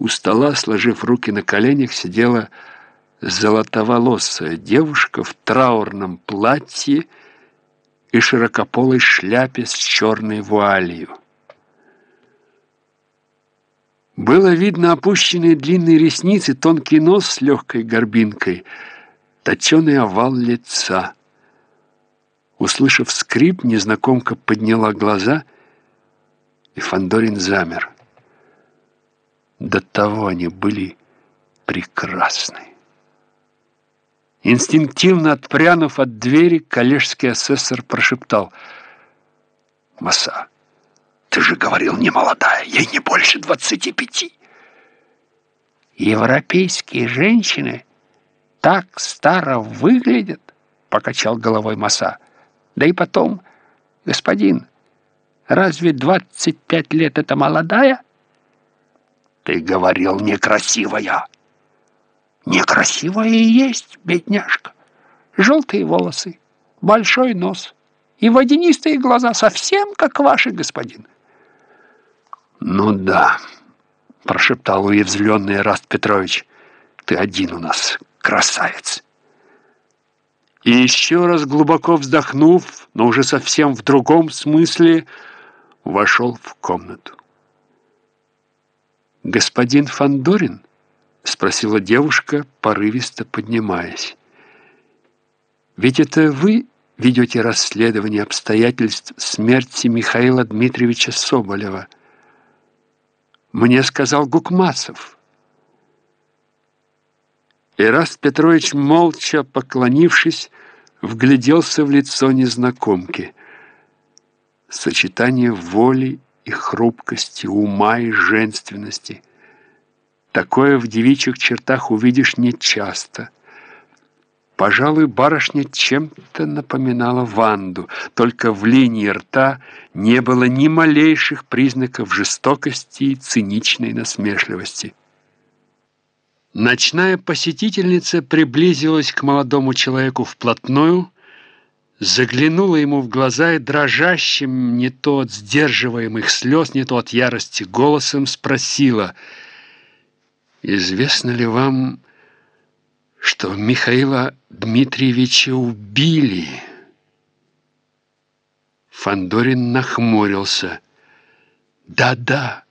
У стола, сложив руки на коленях, сидела золотоволосая девушка в траурном платье и широкополой шляпе с черной вуалью. Было видно опущенные длинные ресницы, тонкий нос с легкой горбинкой, точеный овал лица. Услышав скрип, незнакомка подняла глаза, и Фандорин замер. До того они были прекрасны. Инстинктивно отпрянув от двери, коллежский асессор прошептал «Маса, ты же говорил, не молодая, ей не больше двадцати пяти». «Европейские женщины так старо выглядят», — покачал головой Маса. «Да и потом, господин, разве двадцать пять лет — это молодая?» «Ты говорил, некрасивая». Некрасивая и есть, бедняжка. Желтые волосы, большой нос и водянистые глаза, совсем как ваши, господин. Ну да, прошептал уязвленный Раст Петрович. Ты один у нас, красавец. И еще раз глубоко вздохнув, но уже совсем в другом смысле, вошел в комнату. «Господин Фандорин?» — спросила девушка, порывисто поднимаясь. «Ведь это вы ведете расследование обстоятельств смерти Михаила Дмитриевича Соболева. Мне сказал Гукмасов». Ираст Петрович, молча поклонившись, вгляделся в лицо незнакомки. Сочетание воли и хрупкости, ума и женственности — Такое в девичьих чертах увидишь нечасто. Пожалуй, барышня чем-то напоминала Ванду, только в линии рта не было ни малейших признаков жестокости и циничной насмешливости. Ночная посетительница приблизилась к молодому человеку вплотную, заглянула ему в глаза и дрожащим, не то от сдерживаемых слез, не то от ярости голосом спросила — Известно ли вам, что Михаила Дмитриевича убили? Фандорин нахмурился. Да-да,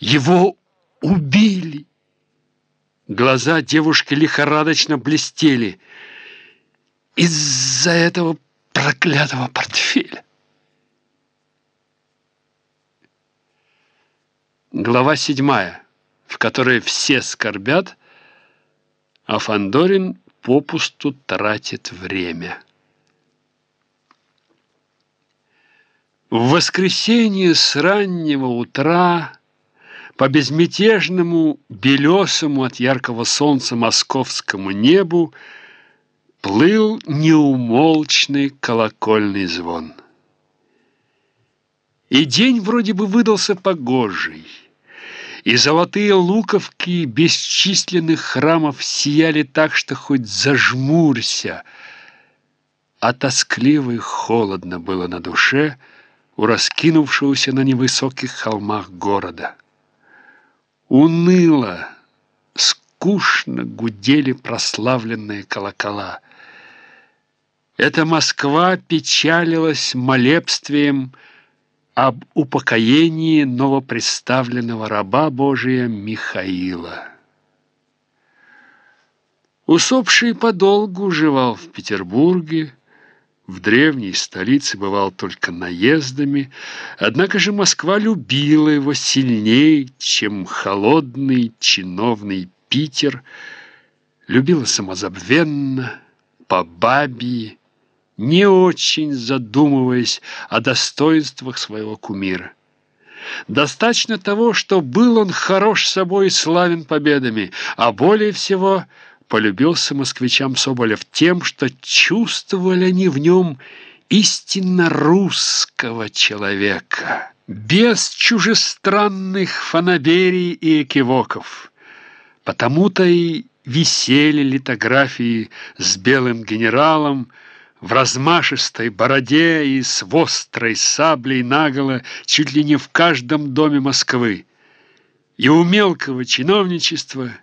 его убили. Глаза девушки лихорадочно блестели. Из-за этого проклятого портфеля. Глава седьмая в которой все скорбят, а Фандорин попусту тратит время. В воскресенье с раннего утра по безмятежному, белесому от яркого солнца московскому небу плыл неумолчный колокольный звон. И день вроде бы выдался погожий и золотые луковки бесчисленных храмов сияли так, что хоть зажмурься, а тоскливо и холодно было на душе у раскинувшегося на невысоких холмах города. Уныло, скучно гудели прославленные колокола. Эта Москва печалилась молебствием, об упокоении новопредставленного раба Божия Михаила. Усопший подолгу жевал в Петербурге, в древней столице бывал только наездами, однако же Москва любила его сильнее, чем холодный чиновный Питер, любила самозабвенно, по бабье, не очень задумываясь о достоинствах своего кумира. Достаточно того, что был он хорош собой и славен победами, а более всего полюбился москвичам Соболев тем, что чувствовали они в нем истинно русского человека, без чужестранных фанаберий и экивоков. Потому-то и висели литографии с белым генералом, в размашистой бороде и с вострой саблей наголо чуть ли не в каждом доме Москвы. и у мелкого чиновничества